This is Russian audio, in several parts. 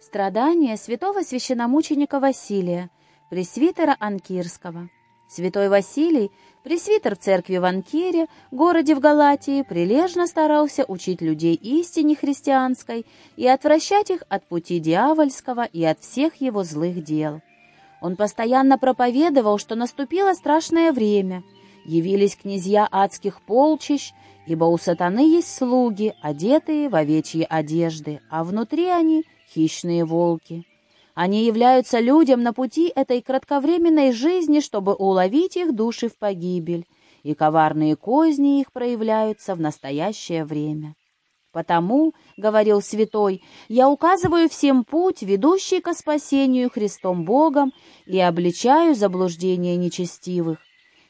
Страдания святого священномученика Василия, пресвитера Анкирского. Святой Василий, пресвитер церкви в Анкире, городе в Галатии, прилежно старался учить людей истине христианской и отвращать их от пути дьявольского и от всех его злых дел. Он постоянно проповедовал, что наступило страшное время. Явились князья адских полчищ, ибо у сатаны есть слуги, одетые в овечьи одежды, а внутри они — хищные волки. Они являются людям на пути этой кратковременной жизни, чтобы уловить их души в погибель, и коварные козни их проявляются в настоящее время. «Потому, — говорил святой, — я указываю всем путь, ведущий ко спасению Христом Богом, и обличаю заблуждение нечестивых.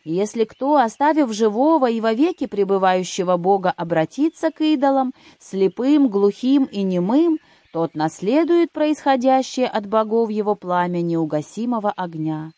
Если кто, оставив живого и вовеки пребывающего Бога, обратится к идолам, слепым, глухим и немым, тот наследует происходящее от богов его пламя неугасимого огня.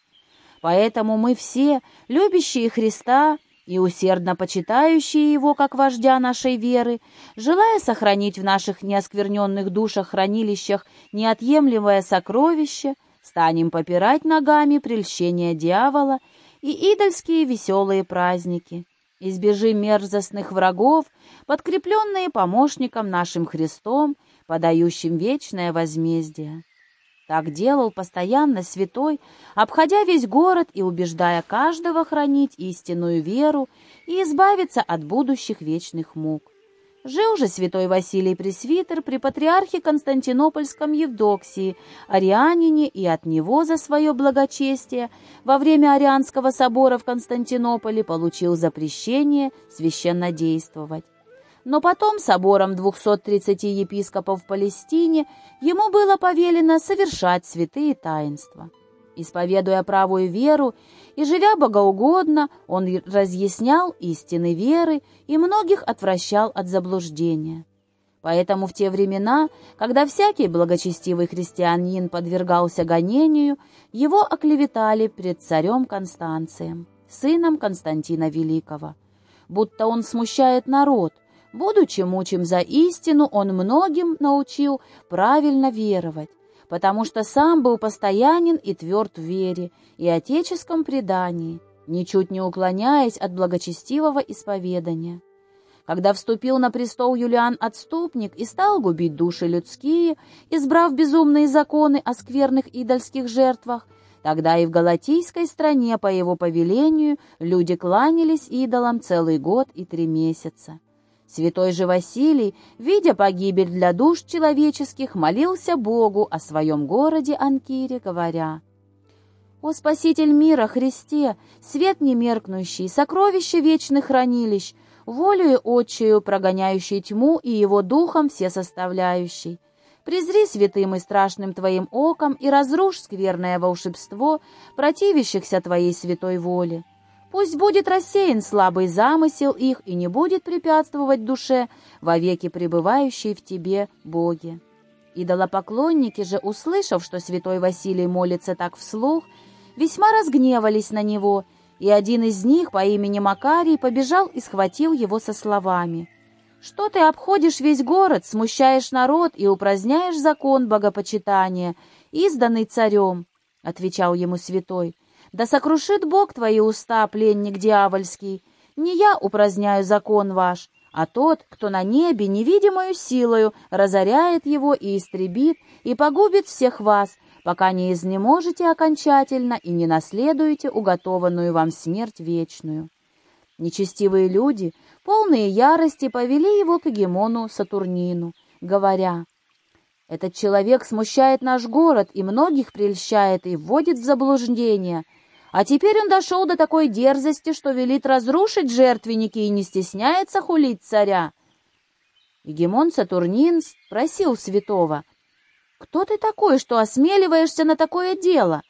Поэтому мы все, любящие Христа, и усердно почитающие Его как вождя нашей веры, желая сохранить в наших неоскверненных душах-хранилищах неотъемлемое сокровище, станем попирать ногами прельщения дьявола и идольские веселые праздники. Избежим мерзостных врагов, подкрепленные помощником нашим Христом, подающим вечное возмездие. Так делал постоянно святой, обходя весь город и убеждая каждого хранить истинную веру и избавиться от будущих вечных мук. Жил же святой Василий Пресвитер при патриархе Константинопольском Евдоксии, арианине, и от него за свое благочестие во время Арианского собора в Константинополе получил запрещение священнодействовать но потом собором 230 епископов в Палестине ему было повелено совершать святые таинства. Исповедуя правую веру и живя богоугодно, он разъяснял истины веры и многих отвращал от заблуждения. Поэтому в те времена, когда всякий благочестивый христианин подвергался гонению, его оклеветали пред царем Констанцием, сыном Константина Великого, будто он смущает народ, Будучи мучим за истину, он многим научил правильно веровать, потому что сам был постоянен и тверд в вере и отеческом предании, ничуть не уклоняясь от благочестивого исповедания. Когда вступил на престол Юлиан Отступник и стал губить души людские, избрав безумные законы о скверных идольских жертвах, тогда и в Галатийской стране по его повелению люди кланялись идолам целый год и три месяца. Святой же Василий, видя погибель для душ человеческих, молился Богу о своем городе Анкире, говоря, «О Спаситель мира, Христе, свет немеркнущий, сокровище вечных хранилищ, волею отчею прогоняющий тьму и его духом все составляющий, презри святым и страшным Твоим оком и разрушь скверное волшебство противящихся Твоей святой воле. Пусть будет рассеян слабый замысел их и не будет препятствовать душе, вовеки пребывающей в тебе, Боге. Идолопоклонники же, услышав, что святой Василий молится так вслух, весьма разгневались на него, и один из них по имени Макарий побежал и схватил его со словами. «Что ты обходишь весь город, смущаешь народ и упраздняешь закон богопочитания, изданный царем?» — отвечал ему святой. Да сокрушит Бог твои уста, пленник дьявольский. Не я упраздняю закон ваш, а тот, кто на небе невидимою силою разоряет его и истребит, и погубит всех вас, пока не изнеможете окончательно и не наследуете уготованную вам смерть вечную. Нечестивые люди, полные ярости, повели его к Гемону Сатурнину, говоря, «Этот человек смущает наш город и многих прельщает и вводит в заблуждение». А теперь он дошел до такой дерзости, что велит разрушить жертвенники и не стесняется хулить царя. Егемон Сатурнин спросил святого, «Кто ты такой, что осмеливаешься на такое дело?»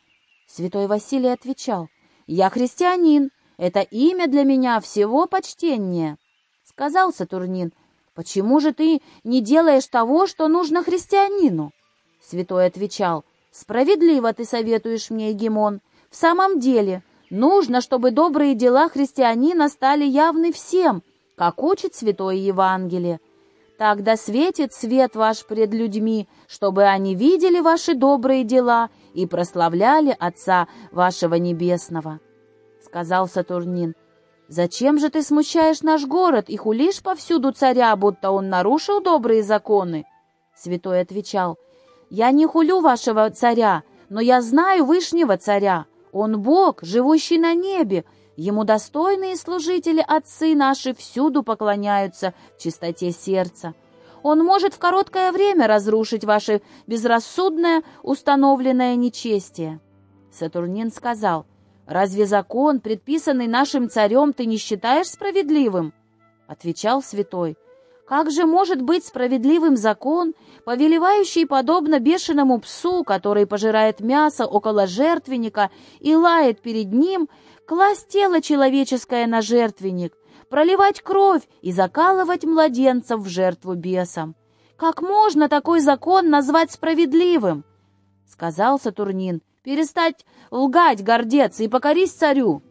Святой Василий отвечал, «Я христианин, это имя для меня всего почтеннее». Сказал Сатурнин, «Почему же ты не делаешь того, что нужно христианину?» Святой отвечал, «Справедливо ты советуешь мне, Егемон, в самом деле, нужно, чтобы добрые дела христианина стали явны всем, как учит Святое Евангелие. Тогда светит свет ваш пред людьми, чтобы они видели ваши добрые дела и прославляли Отца вашего Небесного. Сказал Сатурнин, «Зачем же ты смущаешь наш город и хулишь повсюду царя, будто он нарушил добрые законы?» Святой отвечал, «Я не хулю вашего царя, но я знаю Вышнего царя. Он Бог, живущий на небе, Ему достойные служители отцы наши всюду поклоняются в чистоте сердца. Он может в короткое время разрушить ваше безрассудное установленное нечестие». Сатурнин сказал, «Разве закон, предписанный нашим царем, ты не считаешь справедливым?» Отвечал святой, «Как же может быть справедливым закон, повелевающий, подобно бешеному псу, который пожирает мясо около жертвенника и лает перед ним, класть тело человеческое на жертвенник, проливать кровь и закалывать младенцев в жертву бесам. Как можно такой закон назвать справедливым? Сказал Сатурнин, перестать лгать, гордец, и покорись царю.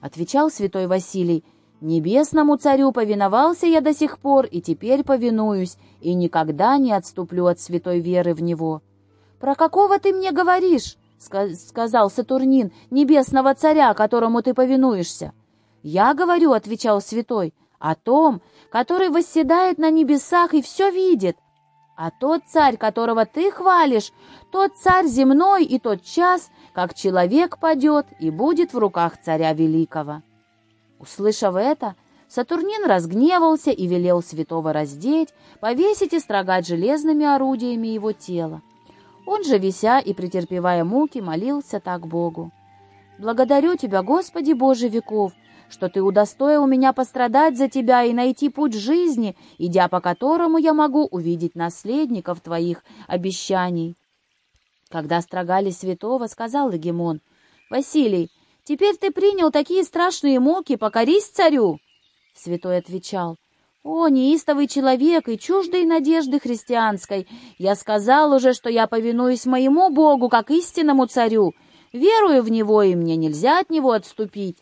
Отвечал святой Василий, небесному царю повиновался я до сих пор и теперь повинуюсь, и никогда не отступлю от святой веры в него. Про какого ты мне говоришь? сказал Сатурнин, небесного царя, которому ты повинуешься. «Я говорю», — отвечал святой, — «о том, который восседает на небесах и все видит. А тот царь, которого ты хвалишь, тот царь земной и тот час, как человек падет и будет в руках царя великого». Услышав это, Сатурнин разгневался и велел святого раздеть, повесить и строгать железными орудиями его тело. Он же, вися и претерпевая муки, молился так Богу. «Благодарю Тебя, Господи Боже веков, что Ты удостоил меня пострадать за Тебя и найти путь жизни, идя по которому я могу увидеть наследников Твоих обещаний». Когда строгали святого, сказал Эгемон, «Василий, теперь ты принял такие страшные муки, покорись царю!» Святой отвечал, «О, неистовый человек и чуждой надежды христианской! Я сказал уже, что я повинуюсь моему Богу, как истинному царю. Верую в Него, и мне нельзя от Него отступить».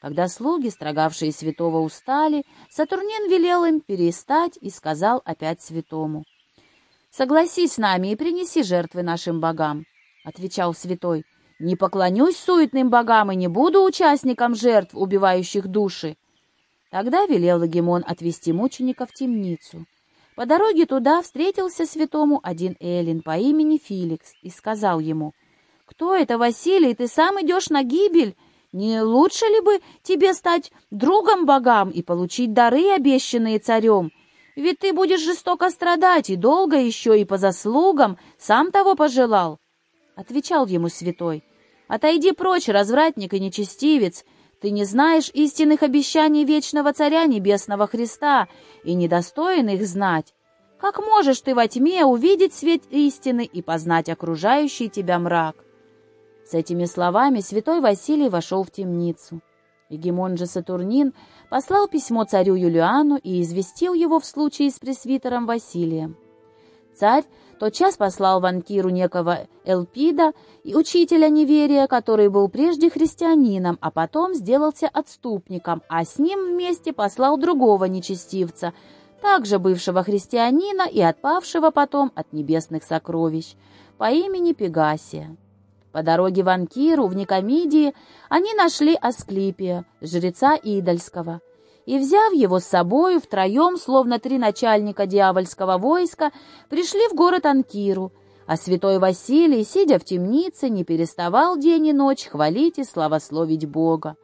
Когда слуги, строгавшие святого, устали, Сатурнин велел им перестать и сказал опять святому. «Согласись с нами и принеси жертвы нашим богам», — отвечал святой. «Не поклонюсь суетным богам и не буду участником жертв, убивающих души». Тогда велел Лагимон отвести мученика в темницу. По дороге туда встретился святому один Эллин по имени Филикс и сказал ему, «Кто это, Василий, ты сам идешь на гибель? Не лучше ли бы тебе стать другом богам и получить дары, обещанные царем? Ведь ты будешь жестоко страдать и долго еще и по заслугам, сам того пожелал». Отвечал ему святой, «Отойди прочь, развратник и нечестивец, ты не знаешь истинных обещаний вечного Царя Небесного Христа и недостоин их знать. Как можешь ты во тьме увидеть свет истины и познать окружающий тебя мрак?» С этими словами святой Василий вошел в темницу. Егемон же Сатурнин послал письмо царю Юлиану и известил его в случае с пресвитером Василием. Царь тотчас послал в Анкиру некого Элпида и учителя неверия, который был прежде христианином, а потом сделался отступником, а с ним вместе послал другого нечестивца, также бывшего христианина и отпавшего потом от небесных сокровищ, по имени Пегасия. По дороге в Анкиру, в Никомидии, они нашли Асклипия, жреца Идольского – и, взяв его с собою, втроем, словно три начальника дьявольского войска, пришли в город Анкиру, а святой Василий, сидя в темнице, не переставал день и ночь хвалить и славословить Бога.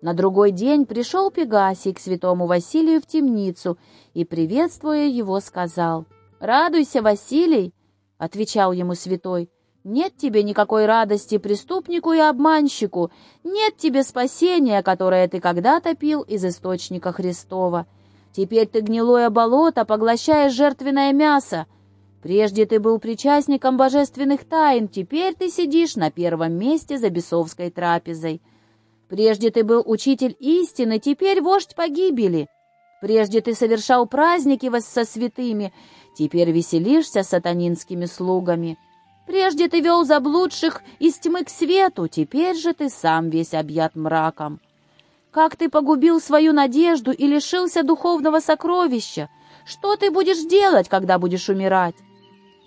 На другой день пришел Пегасий к святому Василию в темницу и, приветствуя его, сказал, «Радуйся, Василий!» — отвечал ему святой, — нет тебе никакой радости преступнику и обманщику, нет тебе спасения, которое ты когда-то пил из источника Христова. Теперь ты гнилое болото, поглощаешь жертвенное мясо. Прежде ты был причастником божественных тайн, теперь ты сидишь на первом месте за бесовской трапезой. Прежде ты был учитель истины, теперь вождь погибели. Прежде ты совершал праздники со святыми, теперь веселишься сатанинскими слугами». Прежде ты вел заблудших из тьмы к свету, теперь же ты сам весь объят мраком. Как ты погубил свою надежду и лишился духовного сокровища, что ты будешь делать, когда будешь умирать?»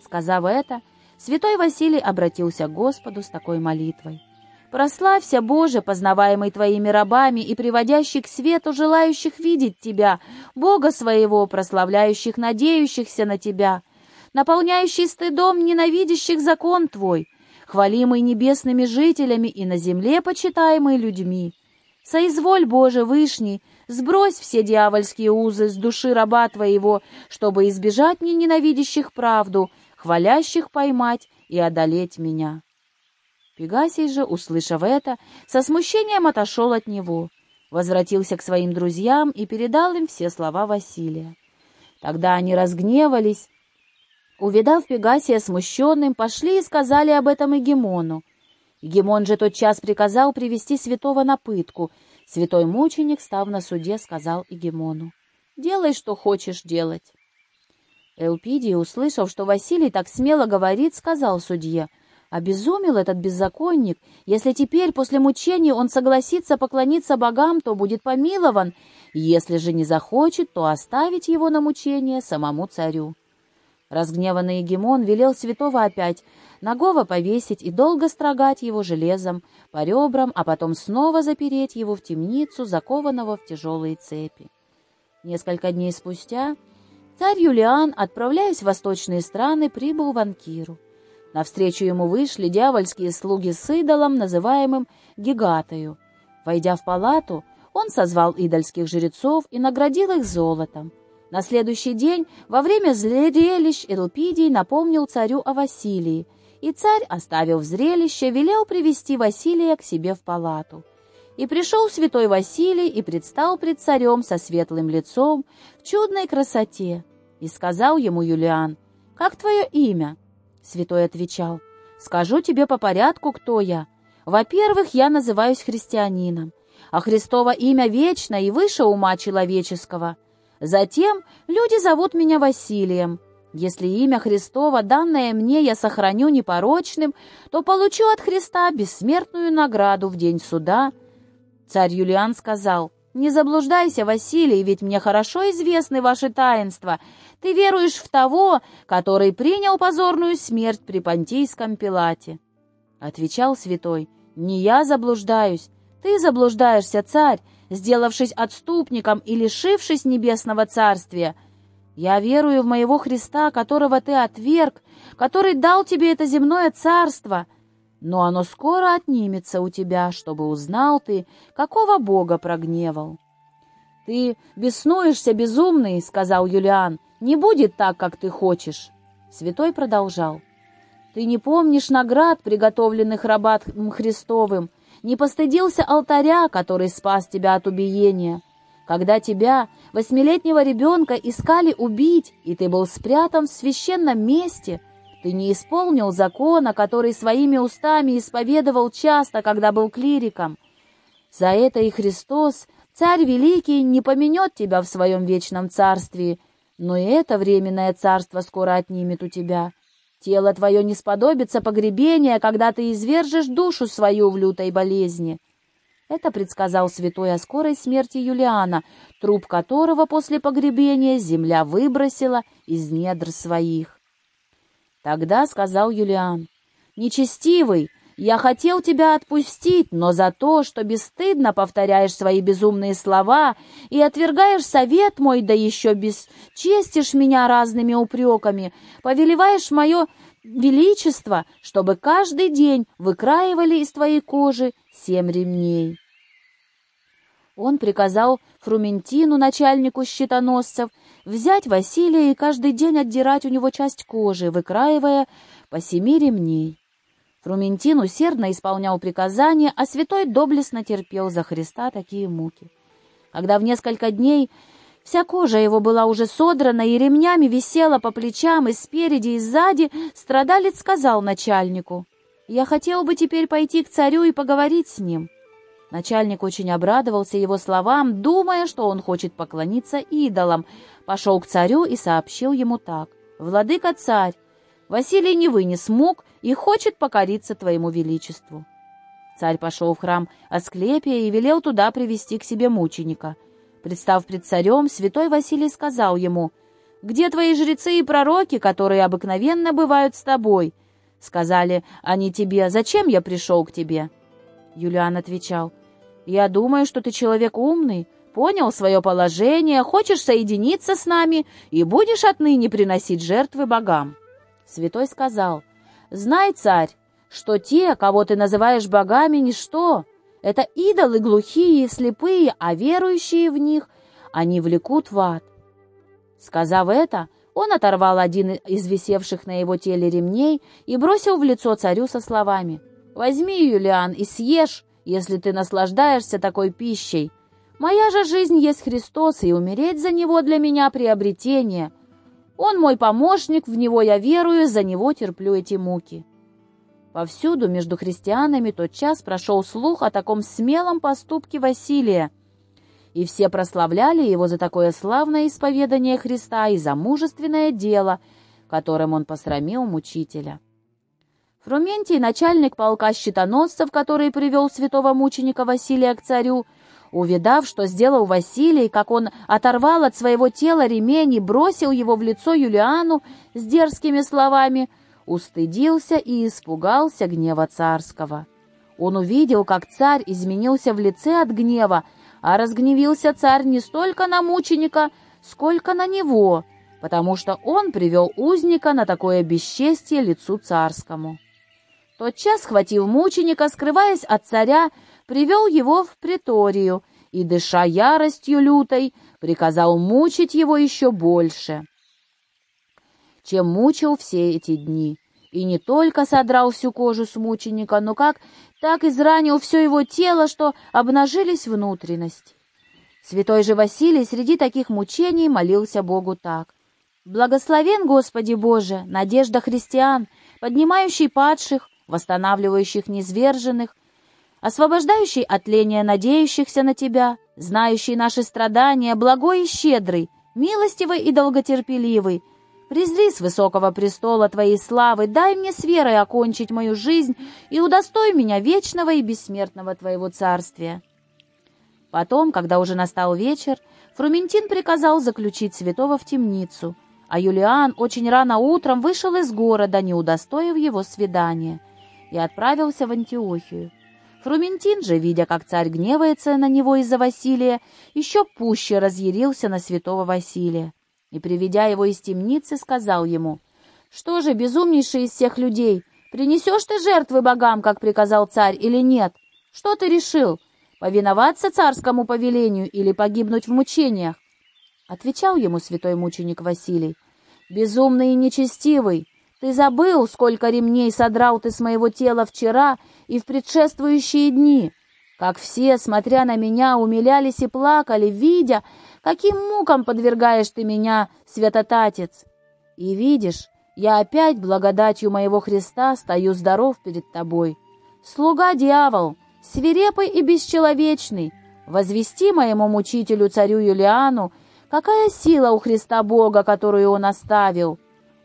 Сказав это, святой Василий обратился к Господу с такой молитвой. «Прославься, Боже, познаваемый Твоими рабами и приводящий к свету желающих видеть Тебя, Бога своего, прославляющих, надеющихся на Тебя, наполняющий стыдом ненавидящих закон Твой, хвалимый небесными жителями и на земле почитаемый людьми. Соизволь, Боже Вышний, сбрось все дьявольские узы с души раба Твоего, чтобы избежать мне ненавидящих правду, хвалящих поймать и одолеть меня». Пегасий же, услышав это, со смущением отошел от него, возвратился к своим друзьям и передал им все слова Василия. Тогда они разгневались, увидав Пегасия смущенным, пошли и сказали об этом Егемону. Егемон же тот час приказал привести святого на пытку. Святой мученик, став на суде, сказал Егемону, «Делай, что хочешь делать». Элпидий, услышав, что Василий так смело говорит, сказал судье, «Обезумел этот беззаконник. Если теперь, после мучений, он согласится поклониться богам, то будет помилован. Если же не захочет, то оставить его на мучение самому царю». Разгневанный Егемон велел святого опять нагого повесить и долго строгать его железом по ребрам, а потом снова запереть его в темницу, закованного в тяжелые цепи. Несколько дней спустя Царь Юлиан, отправляясь в восточные страны, прибыл в Анкиру. Навстречу ему вышли дьявольские слуги с идолом, называемым Гигатою. Войдя в палату, он созвал идольских жрецов и наградил их золотом. На следующий день, во время зрелищ, Элпидий напомнил царю о Василии, и царь, оставив зрелище, велел привести Василия к себе в палату. И пришел святой Василий и предстал пред царем со светлым лицом в чудной красоте. И сказал ему Юлиан, «Как твое имя?» Святой отвечал, «Скажу тебе по порядку, кто я. Во-первых, я называюсь христианином, а Христово имя вечно и выше ума человеческого. Затем люди зовут меня Василием. Если имя Христово, данное мне, я сохраню непорочным, то получу от Христа бессмертную награду в день суда — Царь Юлиан сказал, «Не заблуждайся, Василий, ведь мне хорошо известны ваши таинства. Ты веруешь в того, который принял позорную смерть при Понтийском Пилате». Отвечал святой, «Не я заблуждаюсь, ты заблуждаешься, царь, сделавшись отступником и лишившись небесного царствия. Я верую в моего Христа, которого ты отверг, который дал тебе это земное царство» но оно скоро отнимется у тебя, чтобы узнал ты, какого Бога прогневал. — Ты беснуешься, безумный, — сказал Юлиан, — не будет так, как ты хочешь. Святой продолжал. — Ты не помнишь наград, приготовленных рабатом Христовым, не постыдился алтаря, который спас тебя от убиения. Когда тебя, восьмилетнего ребенка, искали убить, и ты был спрятан в священном месте — ты не исполнил закона, который своими устами исповедовал часто, когда был клириком. За это и Христос, Царь Великий, не поменет тебя в своем вечном царстве, но и это временное царство скоро отнимет у тебя. Тело твое не сподобится погребения, когда ты извержешь душу свою в лютой болезни». Это предсказал святой о скорой смерти Юлиана, труп которого после погребения земля выбросила из недр своих. Тогда сказал Юлиан, «Нечестивый, я хотел тебя отпустить, но за то, что бесстыдно повторяешь свои безумные слова и отвергаешь совет мой, да еще бесчестишь меня разными упреками, повелеваешь мое величество, чтобы каждый день выкраивали из твоей кожи семь ремней». Он приказал Фрументину, начальнику щитоносцев, взять Василия и каждый день отдирать у него часть кожи, выкраивая по семи ремней. Фрументин усердно исполнял приказания, а святой доблестно терпел за Христа такие муки. Когда в несколько дней вся кожа его была уже содрана и ремнями висела по плечам и спереди, и сзади, страдалец сказал начальнику, «Я хотел бы теперь пойти к царю и поговорить с ним». Начальник очень обрадовался его словам, думая, что он хочет поклониться идолам, пошел к царю и сообщил ему так. «Владыка царь, Василий не вынес мук и хочет покориться твоему величеству». Царь пошел в храм Асклепия и велел туда привести к себе мученика. Представ пред царем, святой Василий сказал ему, Где твои жрецы и пророки, которые обыкновенно бывают с тобой?» Сказали они тебе, «Зачем я пришел к тебе?» Юлиан отвечал, «Я думаю, что ты человек умный, понял свое положение, хочешь соединиться с нами и будешь отныне приносить жертвы богам». Святой сказал, «Знай, царь, что те, кого ты называешь богами, ничто. Это идолы глухие и слепые, а верующие в них они влекут в ад. Сказав это, он оторвал один из висевших на его теле ремней и бросил в лицо царю со словами «Возьми, Юлиан, и съешь, если ты наслаждаешься такой пищей. Моя же жизнь есть Христос, и умереть за Него для меня приобретение. Он мой помощник, в Него я верую, за Него терплю эти муки». Повсюду между христианами тот час прошел слух о таком смелом поступке Василия – и все прославляли его за такое славное исповедание Христа и за мужественное дело, которым он посрамил мучителя. Фрументий, начальник полка щитоносцев, который привел святого мученика Василия к царю, увидав, что сделал Василий, как он оторвал от своего тела ремень и бросил его в лицо Юлиану с дерзкими словами, устыдился и испугался гнева царского. Он увидел, как царь изменился в лице от гнева, а разгневился царь не столько на мученика, сколько на него, потому что он привел узника на такое бесчестие лицу царскому. Тотчас, схватив мученика, скрываясь от царя, привел его в приторию и, дыша яростью лютой, приказал мучить его еще больше, чем мучил все эти дни и не только содрал всю кожу с мученика, но как так изранил все его тело, что обнажились внутренности. Святой же Василий среди таких мучений молился Богу так. «Благословен, Господи Боже, надежда христиан, поднимающий падших, восстанавливающих низверженных, освобождающий от тления надеющихся на Тебя, знающий наши страдания, благой и щедрый, милостивый и долготерпеливый, Презри с высокого престола Твоей славы, дай мне с верой окончить мою жизнь и удостой меня вечного и бессмертного Твоего царствия». Потом, когда уже настал вечер, Фрументин приказал заключить святого в темницу, а Юлиан очень рано утром вышел из города, не удостоив его свидания, и отправился в Антиохию. Фрументин же, видя, как царь гневается на него из-за Василия, еще пуще разъярился на святого Василия и, приведя его из темницы, сказал ему, «Что же, безумнейший из всех людей, принесешь ты жертвы богам, как приказал царь, или нет? Что ты решил, повиноваться царскому повелению или погибнуть в мучениях?» Отвечал ему святой мученик Василий, «Безумный и нечестивый, ты забыл, сколько ремней содрал ты с моего тела вчера и в предшествующие дни, как все, смотря на меня, умилялись и плакали, видя, Каким мукам подвергаешь ты меня, святотатец? И видишь, я опять благодатью моего Христа стою здоров перед тобой. Слуга-дьявол, свирепый и бесчеловечный, возвести моему мучителю царю Юлиану, какая сила у Христа Бога, которую он оставил.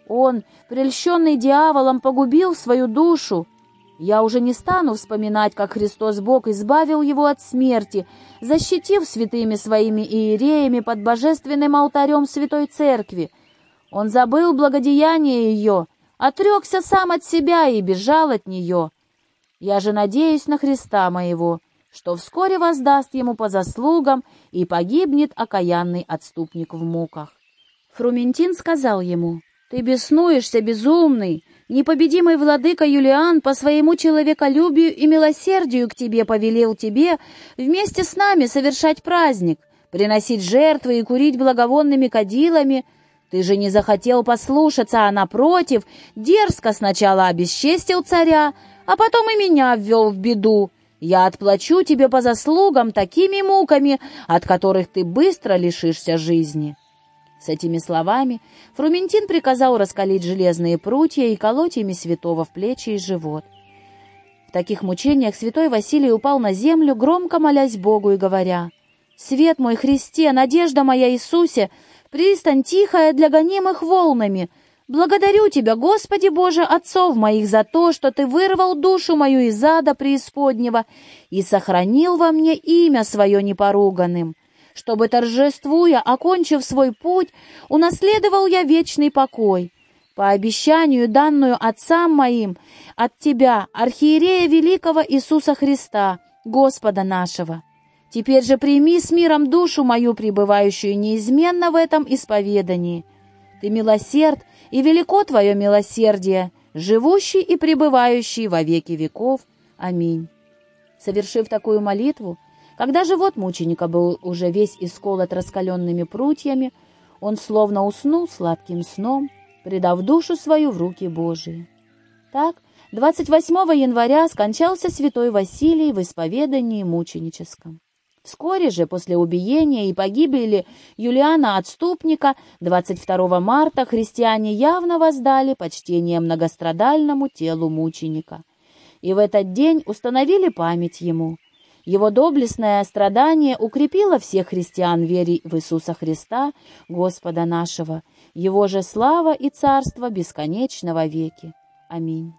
Он, прельщенный дьяволом, погубил свою душу, я уже не стану вспоминать, как Христос Бог избавил его от смерти, защитив святыми своими иереями под божественным алтарем Святой Церкви. Он забыл благодеяние ее, отрекся сам от себя и бежал от нее. Я же надеюсь на Христа моего, что вскоре воздаст ему по заслугам и погибнет окаянный отступник в муках. Фрументин сказал ему, «Ты беснуешься, безумный!» Непобедимый владыка Юлиан по своему человеколюбию и милосердию к тебе повелел тебе вместе с нами совершать праздник, приносить жертвы и курить благовонными кадилами. Ты же не захотел послушаться, а напротив, дерзко сначала обесчестил царя, а потом и меня ввел в беду. Я отплачу тебе по заслугам такими муками, от которых ты быстро лишишься жизни». С этими словами Фрументин приказал раскалить железные прутья и колоть ими святого в плечи и живот. В таких мучениях святой Василий упал на землю, громко молясь Богу и говоря, «Свет мой Христе, надежда моя Иисусе, пристань тихая для гонимых волнами, благодарю Тебя, Господи Боже, отцов моих, за то, что Ты вырвал душу мою из ада преисподнего и сохранил во мне имя Свое непоруганным» чтобы, торжествуя, окончив свой путь, унаследовал я вечный покой, по обещанию, данную отцам моим, от Тебя, архиерея великого Иисуса Христа, Господа нашего. Теперь же прими с миром душу мою, пребывающую неизменно в этом исповедании. Ты милосерд, и велико Твое милосердие, живущий и пребывающий во веки веков. Аминь. Совершив такую молитву, когда живот мученика был уже весь исколот раскаленными прутьями, он словно уснул сладким сном, предав душу свою в руки Божии. Так, 28 января скончался святой Василий в исповедании мученическом. Вскоре же после убиения и погибели Юлиана Отступника 22 марта христиане явно воздали почтение многострадальному телу мученика. И в этот день установили память ему. Его доблестное страдание укрепило всех христиан вере в Иисуса Христа, Господа нашего, Его же слава и царство бесконечного веки. Аминь.